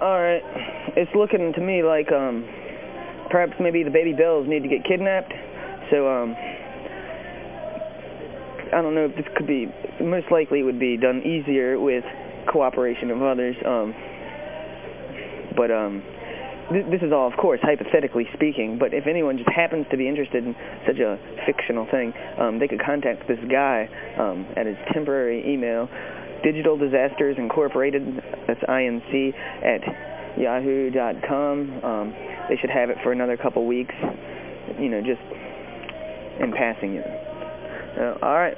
all right. It's looking to me like um, perhaps maybe the baby bells need to get kidnapped. So um, I don't know if this could be, most likely would be done easier with cooperation of others. Um, but um, th this is all, of course, hypothetically speaking. But if anyone just happens to be interested in such a fictional thing, um, they could contact this guy um, at his temporary email, Digital Disasters Incorporated, that's INC, at yahoo.com. Um, they should have it for another couple weeks, you know, just in passing. You. Uh, all right.